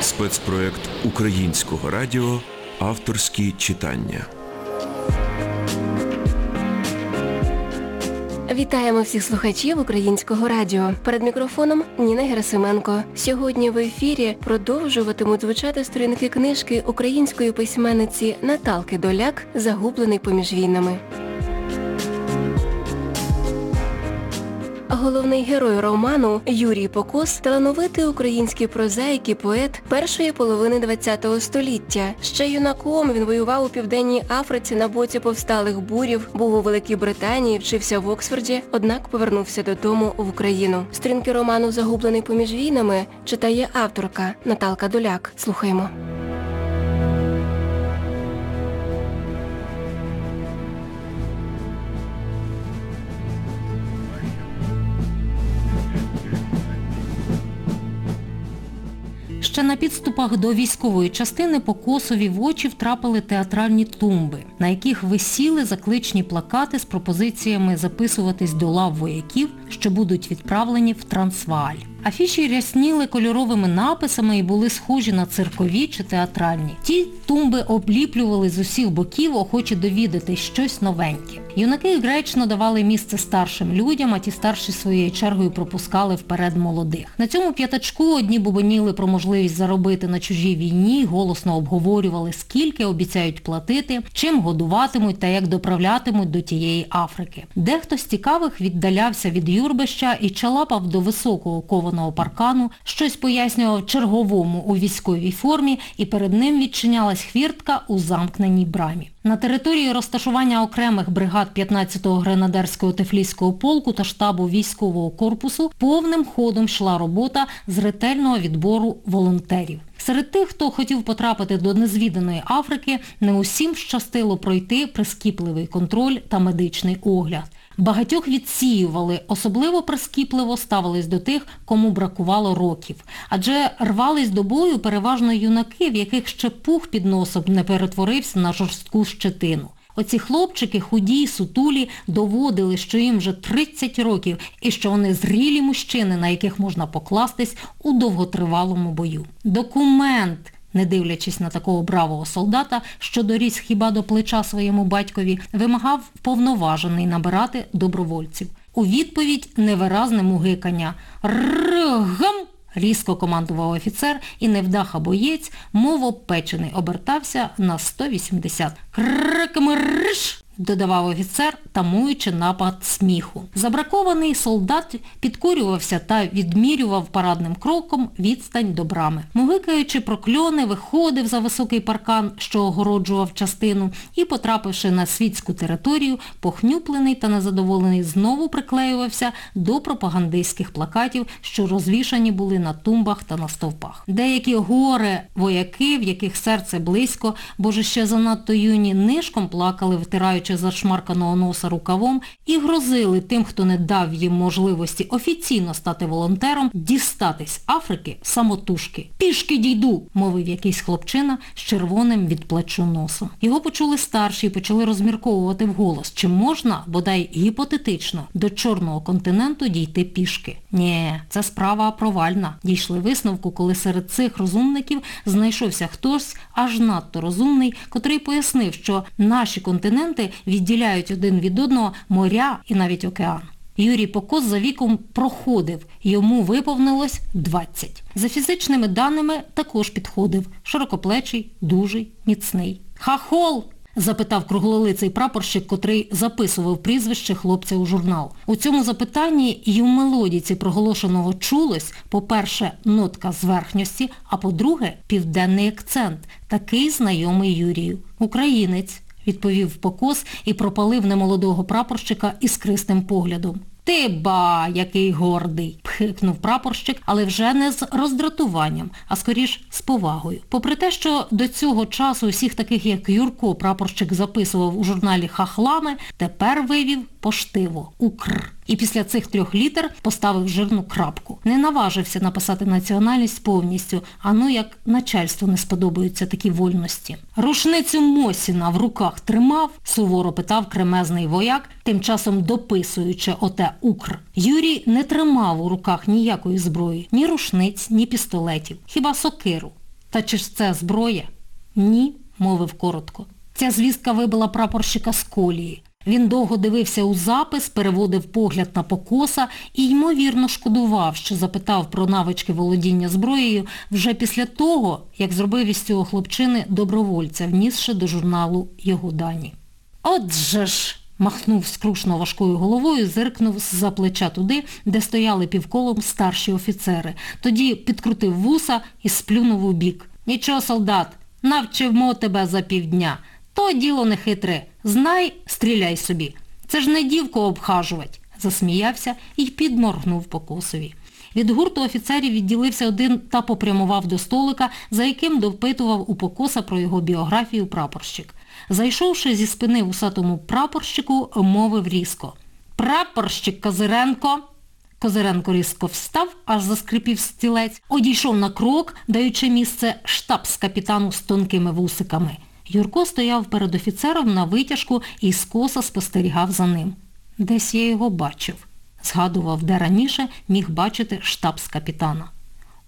Спецпроект українського радіо Авторські читання. Вітаємо всіх слухачів українського радіо. Перед мікрофоном Ніна Герасименко. Сьогодні в ефірі продовжуватимуть звучати сторінки книжки української письменниці Наталки Доляк Загублений поміж війнами. Головний герой роману Юрій Покос талановитий український прозаїк і поет першої половини ХХ століття. Ще юнаком він воював у Південній Африці на боці повсталих бурів, був у Великій Британії, вчився в Оксфорді, однак повернувся додому в Україну. Сторінки роману Загублений поміж війнами читає авторка Наталка Доляк. Слухаємо. Ще на підступах до військової частини по косові в очі втрапили театральні тумби, на яких висіли закличні плакати з пропозиціями записуватись до лав вояків, що будуть відправлені в Трансвааль. Афіші рясніли кольоровими написами і були схожі на циркові чи театральні. Ті тумби обліплювали з усіх боків, охочі довідати щось новеньке. Юнаки гречно давали місце старшим людям, а ті старші своєю чергою пропускали вперед молодих. На цьому п'ятачку одні бубоніли про можливість заробити на чужій війні, голосно обговорювали, скільки обіцяють платити, чим годуватимуть та як доправлятимуть до тієї Африки. Дехто з цікавих віддалявся від юрбища і чалапав до високого кованого паркану, щось пояснював черговому у військовій формі і перед ним відчинялась хвіртка у замкненій брамі. На території розташування окремих бригад 15-го гренадерського тефлійського полку та штабу військового корпусу повним ходом йшла робота з ретельного відбору волонтерів. Серед тих, хто хотів потрапити до незвіданої Африки, не усім щастило пройти прискіпливий контроль та медичний огляд. Багатьох відсіювали, особливо прискіпливо ставились до тих, кому бракувало років. Адже рвались до бою переважно юнаки, в яких ще пух під носом не перетворився на жорстку щетину. Оці хлопчики, худі сутулі, доводили, що їм вже 30 років і що вони зрілі мужчини, на яких можна покластись у довготривалому бою. Документ! Не дивлячись на такого бравого солдата, що доріс хіба до плеча своєму батькові, вимагав повноважений набирати добровольців. У відповідь невиразне мугикання «Ргам!» різко командував офіцер і невдаха боєць, мов опечений, обертався на 180. «Крикмрш!» додавав офіцер, тамуючи напад сміху. Забракований солдат підкорювався та відмірював парадним кроком відстань до брами. Мугикаючи прокльони, виходив за високий паркан, що огороджував частину, і, потрапивши на світську територію, похнюплений та незадоволений знову приклеювався до пропагандистських плакатів, що розвішані були на тумбах та на стовпах. Деякі горе вояки, в яких серце близько, бо ж ще занадто юні, нишком плакали, втираючи зашмарканого носа рукавом і грозили тим, хто не дав їм можливості офіційно стати волонтером, дістатись Африки самотужки. Пішки дійду, мовив якийсь хлопчина з червоним від плечу носом. Його почули старші і почали розмірковувати вголос, чи можна, бодай гіпотетично, до Чорного континенту дійти пішки. Ні, це справа провальна. Дійшли висновку, коли серед цих розумників знайшовся хтось аж надто розумний, котрий пояснив, що наші континенти відділяють один від одного моря і навіть океан. Юрій Покос за віком проходив, йому виповнилось 20. За фізичними даними також підходив. Широкоплечий, дужий, міцний. Хахол! Запитав круглолиций прапорщик, котрий записував прізвище хлопця у журнал. У цьому запитанні і в мелодіці проголошеного чулось, по-перше, нотка зверхності, а по-друге, південний акцент, такий знайомий Юрію. Українець відповів покос і пропалив немолодого прапорщика іскристим поглядом. Ти ба, який гордий, пхикнув прапорщик, але вже не з роздратуванням, а скоріш з повагою. Попри те, що до цього часу усіх таких, як Юрко, прапорщик записував у журналі Хахлами, тепер вивів поштиво Укр. І після цих трьох літер поставив жирну крапку. Не наважився написати національність повністю, а ну як начальству не сподобаються такі вольності. Рушницю Мосіна в руках тримав, суворо питав кремезний вояк, тим часом дописуючи оте Укр. Юрій не тримав у руках ніякої зброї, ні рушниць, ні пістолетів, хіба сокиру. Та чи ж це зброя? Ні, мовив коротко. Ця звістка вибила прапорщика з колії. Він довго дивився у запис, переводив погляд на покоса і, ймовірно, шкодував, що запитав про навички володіння зброєю вже після того, як зробив із цього хлопчини добровольця, внісши до журналу його дані. Отже ж, махнув скрушно важкою головою, зиркнув з-за плеча туди, де стояли півколом старші офіцери. Тоді підкрутив вуса і сплюнув у бік. Нічого, солдат, навчимо тебе за півдня. То діло не хитре. Знай, стріляй собі. Це ж не дівку обхажувать, засміявся і підморгнув покосові. Від гурту офіцерів відділився один та попрямував до столика, за яким допитував у покоса про його біографію прапорщик. Зайшовши зі спини вусатому прапорщику, мовив різко. Прапорщик Козиренко. Козиренко різко встав, аж заскрипів стілець, одійшов на крок, даючи місце штабс-капітану з тонкими вусиками. Юрко стояв перед офіцером на витяжку і скоса спостерігав за ним. Десь я його бачив. Згадував, де раніше міг бачити штабс-капітана.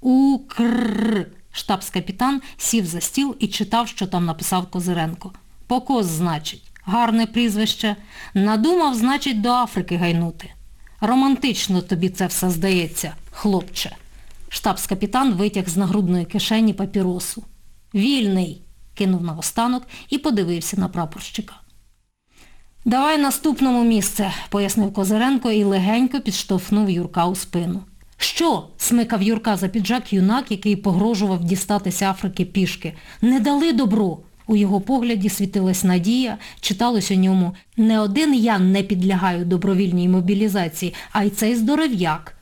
Укррр. Штабс-капітан сів за стіл і читав, що там написав Козиренко. Покос, значить. Гарне прізвище. Надумав, значить, до Африки гайнути. Романтично тобі це все здається, хлопче. Штабс-капітан витяг з нагрудної кишені папіросу. Вільний, кинув наостанок і подивився на прапорщика. Давай наступному місце, пояснив Козиренко і легенько підштовхнув Юрка у спину. Що? смикав Юрка за піджак юнак, який погрожував дістатися Африки пішки. Не дали добро. У його погляді світилась надія, читалось у ньому «Не один я не підлягаю добровільній мобілізації, а й цей здоров'як».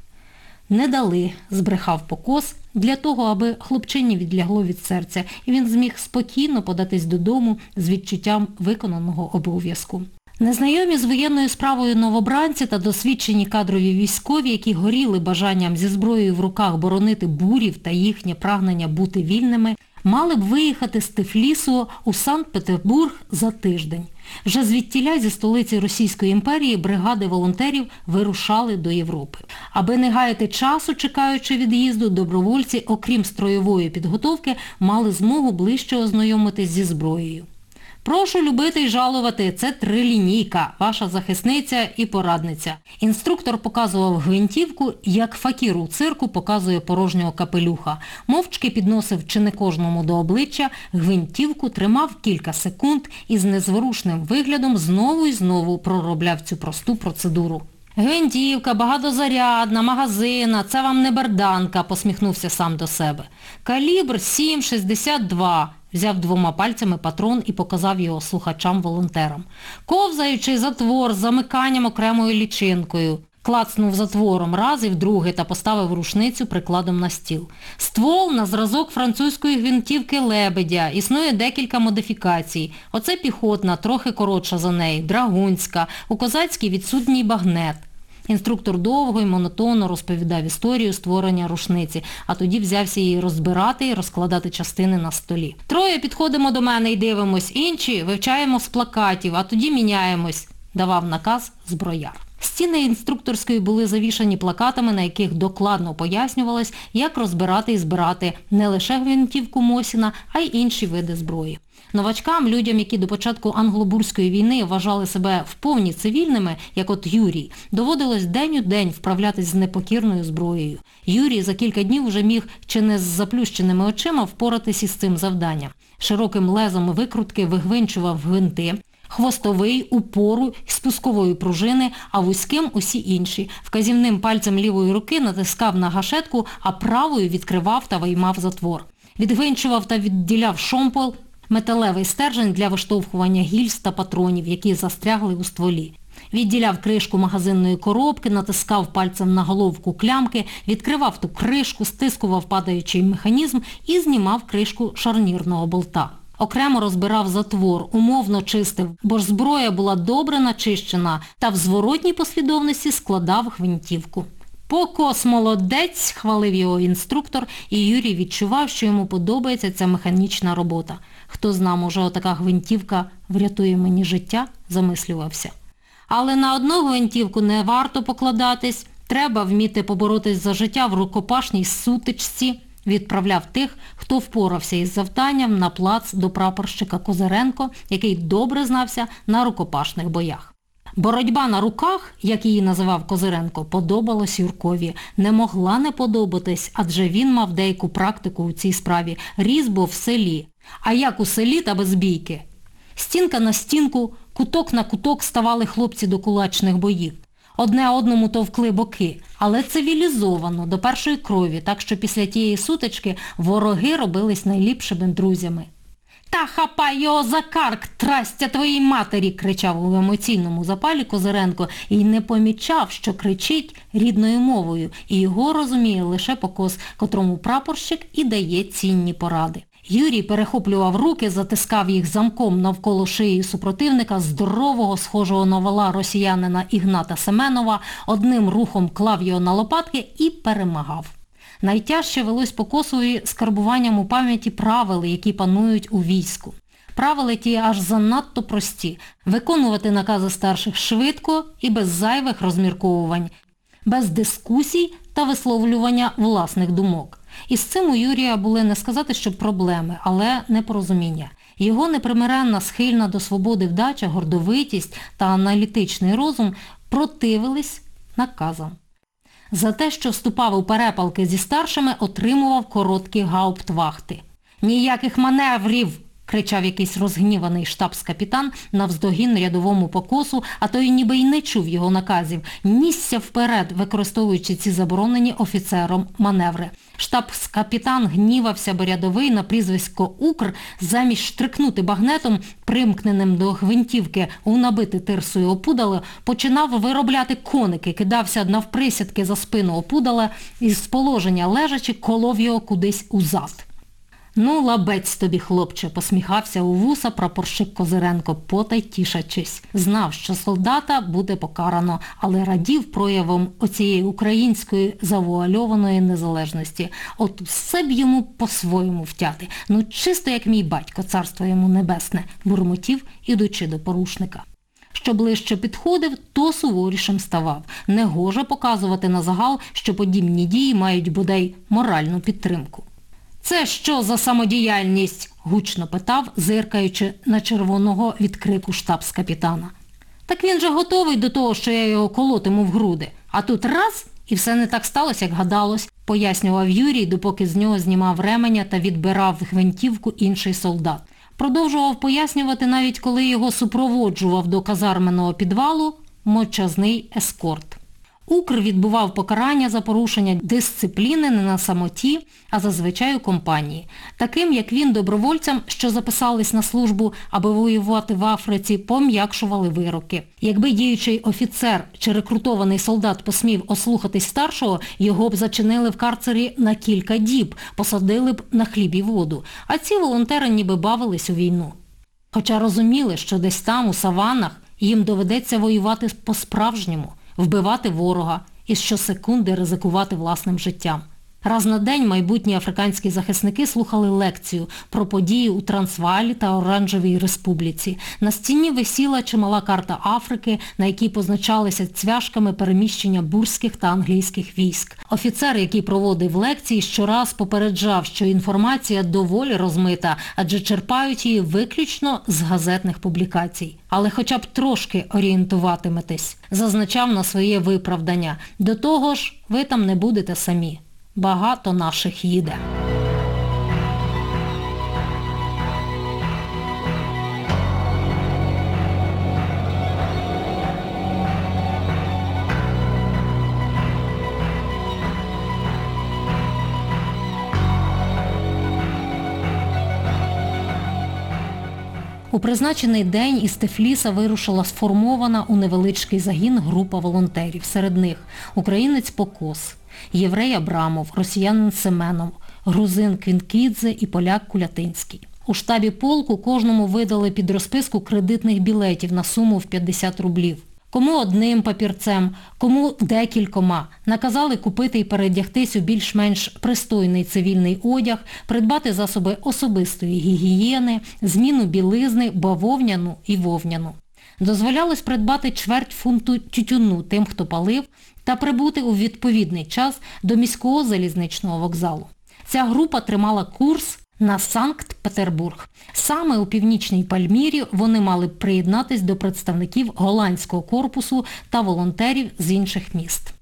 Не дали, збрехав покос, для того, аби хлопчині відлягло від серця, і він зміг спокійно податись додому з відчуттям виконаного обов'язку. Незнайомі з воєнною справою новобранці та досвідчені кадрові військові, які горіли бажанням зі зброєю в руках боронити бурів та їхнє прагнення бути вільними, мали б виїхати з Тифлісу у Санкт-Петербург за тиждень. Вже звідтіля зі столиці Російської імперії бригади волонтерів вирушали до Європи. Аби не гаяти часу, чекаючи від'їзду, добровольці, окрім строєвої підготовки, мали змогу ближче ознайомитись зі зброєю. Прошу любити й жалувати, це трилінійка, ваша захисниця і порадниця. Інструктор показував гвинтівку, як факір у цирку показує порожнього капелюха. Мовчки підносив чи не кожному до обличчя, гвинтівку тримав кілька секунд і з незворушним виглядом знову і знову проробляв цю просту процедуру. Гвинтівка, багатозарядна, магазина, це вам не берданка, посміхнувся сам до себе. Калібр 7,62. Взяв двома пальцями патрон і показав його слухачам-волонтерам. Ковзаючий затвор з замиканням окремою лічинкою. Клацнув затвором раз і вдруге та поставив рушницю прикладом на стіл. Ствол на зразок французької гвинтівки «Лебедя». Існує декілька модифікацій. Оце піхотна, трохи коротша за неї, драгунська, у козацькій відсутній багнет. Інструктор довго і монотонно розповідав історію створення рушниці, а тоді взявся її розбирати і розкладати частини на столі. Троє підходимо до мене і дивимось, інші вивчаємо з плакатів, а тоді міняємось, давав наказ зброяр. Стіни інструкторської були завішані плакатами, на яких докладно пояснювалось, як розбирати і збирати не лише гвинтівку Мосіна, а й інші види зброї. Новачкам, людям, які до початку англобурської війни вважали себе вповні цивільними, як от Юрій, доводилось день у день вправлятись з непокірною зброєю. Юрій за кілька днів уже міг чи не з заплющеними очима впоратись із цим завданням. Широким лезом викрутки вигвинчував гвинти, хвостовий, упору, спускової пружини, а вузьким усі інші. Вказівним пальцем лівої руки натискав на гашетку, а правою відкривав та виймав затвор. Відгвинчував та відділяв шомпол, металевий стержень для виштовхування гільз та патронів, які застрягли у стволі. Відділяв кришку магазинної коробки, натискав пальцем на головку клямки, відкривав ту кришку, стискував падаючий механізм і знімав кришку шарнірного болта. Окремо розбирав затвор, умовно чистив, бо ж зброя була добре начищена та в зворотній послідовності складав гвинтівку. Покос молодець, хвалив його інструктор, і Юрій відчував, що йому подобається ця механічна робота. Хто зна, може, отака гвинтівка врятує мені життя, замислювався. Але на одну гвинтівку не варто покладатись, Треба вміти поборотись за життя в рукопашній сутичці, відправляв тих, хто впорався із завданням на плац до прапорщика Козиренко, який добре знався на рукопашних боях. Боротьба на руках, як її називав Козиренко, подобалась Юркові. Не могла не подобатись, адже він мав деяку практику у цій справі. Різ був в селі. А як у селі та без бійки? Стінка на стінку, куток на куток ставали хлопці до кулачних боїв. Одне одному товкли боки, але цивілізовано, до першої крові, так що після тієї сутички вороги робились найліпшими друзями. Та хапай його за карк, трастя твоїй матері, кричав у емоційному запалі Козиренко і не помічав, що кричить рідною мовою, і його розуміє лише покос, котрому прапорщик і дає цінні поради. Юрій перехоплював руки, затискав їх замком навколо шиї супротивника, здорового, схожого на вала росіянина Ігната Семенова, одним рухом клав його на лопатки і перемагав. Найтяжче велось по косові скарбуванням у пам'яті правил, які панують у війську. Правила ті аж занадто прості. Виконувати накази старших швидко і без зайвих розмірковувань, без дискусій та висловлювання власних думок. І з цим у Юрія були не сказати, що проблеми, але непорозуміння. Його непримиренна схильна до свободи вдача, гордовитість та аналітичний розум противились наказам. За те, що вступав у перепалки зі старшими, отримував короткі гауптвахти. Ніяких маневрів! кричав якийсь розгніваний штабс-капітан навздогін рядовому покосу, а той ніби й не чув його наказів. Нісся вперед, використовуючи ці заборонені офіцером маневри. Штабс-капітан гнівався, борядовий на прізвисько Укр замість штрикнути багнетом, примкненим до гвинтівки у набити тирсою опудали, починав виробляти коники, кидався навприсядки за спину опудала і з положення лежачи колов його кудись узад. Ну, лабець тобі, хлопче, посміхався у вуса прапорщик Козиренко, потай тішачись. Знав, що солдата буде покарано, але радів проявом оцієї української завуальованої незалежності. От все б йому по-своєму втяти. Ну, чисто як мій батько, царство йому небесне, бурмотів, ідучи до порушника. Що ближче підходив, то суворішим ставав. Негоже показувати на загал, що подібні дії мають бодай моральну підтримку. Це що за самодіяльність? гучно питав, зиркаючи на червоного від крику штабс-капітана. Так він же готовий до того, що я його колотиму в груди. А тут раз і все не так сталося, як гадалось, пояснював Юрій, допоки з нього знімав ременя та відбирав гвинтівку інший солдат. Продовжував пояснювати навіть коли його супроводжував до казарменного підвалу мовчазний ескорт. Укр відбував покарання за порушення дисципліни не на самоті, а зазвичай у компанії. Таким, як він, добровольцям, що записались на службу, аби воювати в Африці, пом'якшували вироки. Якби діючий офіцер чи рекрутований солдат посмів ослухатись старшого, його б зачинили в карцері на кілька діб, посадили б на хліб і воду. А ці волонтери ніби бавились у війну. Хоча розуміли, що десь там, у саванах, їм доведеться воювати по-справжньому вбивати ворога і щосекунди ризикувати власним життям. Раз на день майбутні африканські захисники слухали лекцію про події у Трансвалі та Оранжевій Республіці. На стіні висіла чимала карта Африки, на якій позначалися цвяшками переміщення бурських та англійських військ. Офіцер, який проводив лекції, щораз попереджав, що інформація доволі розмита, адже черпають її виключно з газетних публікацій. Але хоча б трошки орієнтуватиметесь, зазначав на своє виправдання. До того ж, ви там не будете самі. Багато наших їде. У призначений день із Тефліса вирушила сформована у невеличкий загін група волонтерів. Серед них українець Покос, єврей Абрамов, росіянин Семенов, грузин Квінкідзе і поляк Кулятинський. У штабі полку кожному видали під розписку кредитних білетів на суму в 50 рублів. Кому одним папірцем, кому декількома. Наказали купити і передягтись у більш-менш пристойний цивільний одяг, придбати засоби особистої гігієни, зміну білизни, бавовняну і вовняну. Дозволялось придбати чверть фунту тютюну тим, хто палив, та прибути у відповідний час до міського залізничного вокзалу. Ця група тримала курс на Санкт-Петербург. Саме у Північній Пальмірі вони мали б приєднатись до представників голландського корпусу та волонтерів з інших міст.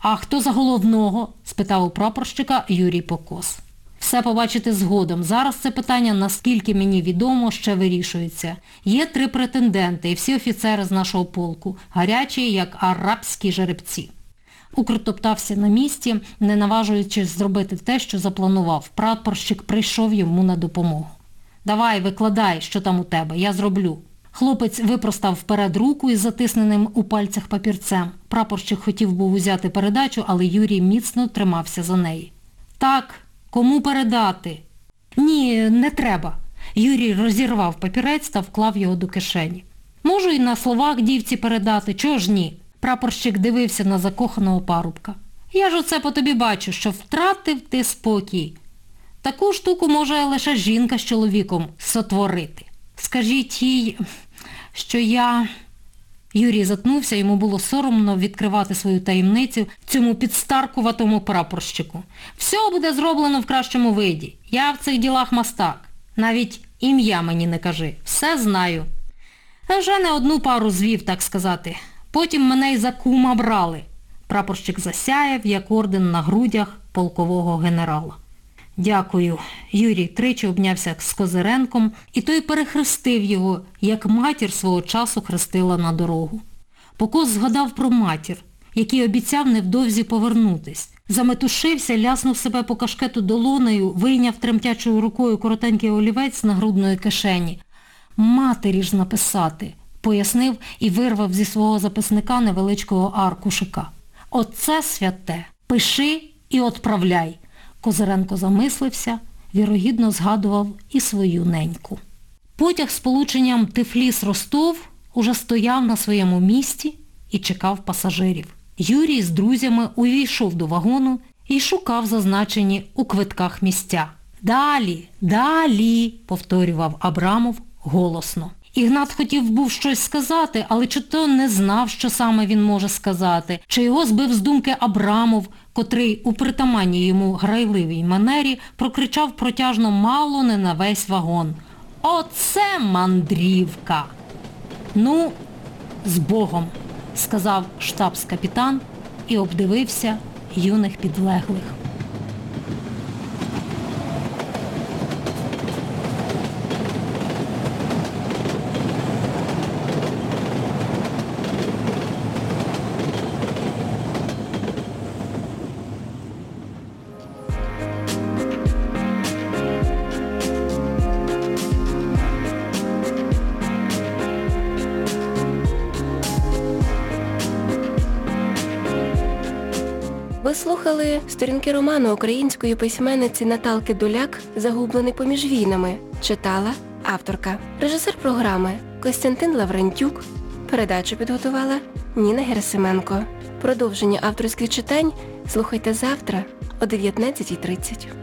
А хто за головного? спитав у прапорщика Юрій Покос. Все побачите згодом. Зараз це питання, наскільки мені відомо, ще вирішується. Є три претенденти і всі офіцери з нашого полку, гарячі, як арабські жеребці. Укр топтався на місці, не наважуючись зробити те, що запланував. Прапорщик прийшов йому на допомогу. Давай, викладай, що там у тебе, я зроблю. Хлопець випростав вперед руку із затисненим у пальцях папірцем. Прапорщик хотів був узяти передачу, але Юрій міцно тримався за неї. Так, кому передати? Ні, не треба. Юрій розірвав папірець та вклав його до кишені. Можу і на словах дівці передати, чого ж ні? Прапорщик дивився на закоханого парубка. Я ж оце по тобі бачу, що втратив ти спокій. Таку штуку може лише жінка з чоловіком сотворити. Скажіть їй, що я... Юрій затнувся, йому було соромно відкривати свою таємницю цьому підстаркуватому прапорщику. Все буде зроблено в кращому виді. Я в цих ділах мастак. Навіть ім'я мені не кажи. Все знаю. Вже не одну пару звів, так сказати. Потім мене й за кума брали. Прапорщик засяяв, як орден на грудях полкового генерала. Дякую. Юрій тричі обнявся з Козиренком, і той перехрестив його, як матір свого часу хрестила на дорогу. Покос згадав про матір, який обіцяв невдовзі повернутись. Заметушився, ляснув себе по кашкету долонею, вийняв тремтячою рукою коротенький олівець з нагрудної кишені. Матері ж написати, пояснив і вирвав зі свого записника невеличкого аркушика. Оце святе. Пиши і отправляй. Козиренко замислився, вірогідно згадував і свою неньку. Потяг з полученням Тифліс-Ростов уже стояв на своєму місці і чекав пасажирів. Юрій з друзями увійшов до вагону і шукав зазначені у квитках місця. Далі, далі, повторював Абрамов голосно. Ігнат хотів був щось сказати, але чи то не знав, що саме він може сказати, чи його збив з думки Абрамов, котрий у притаманній йому грайливій манері прокричав протяжно мало не на весь вагон. Оце мандрівка! Ну, з Богом, сказав штабс-капітан і обдивився юних підлеглих. Ви слухали сторінки роману української письменниці Наталки Доляк Загублений поміж війнами. Читала авторка. Режисер програми Костянтин Лаврентюк. Передачу підготувала Ніна Герасименко. Продовження авторських читань слухайте завтра о 19.30.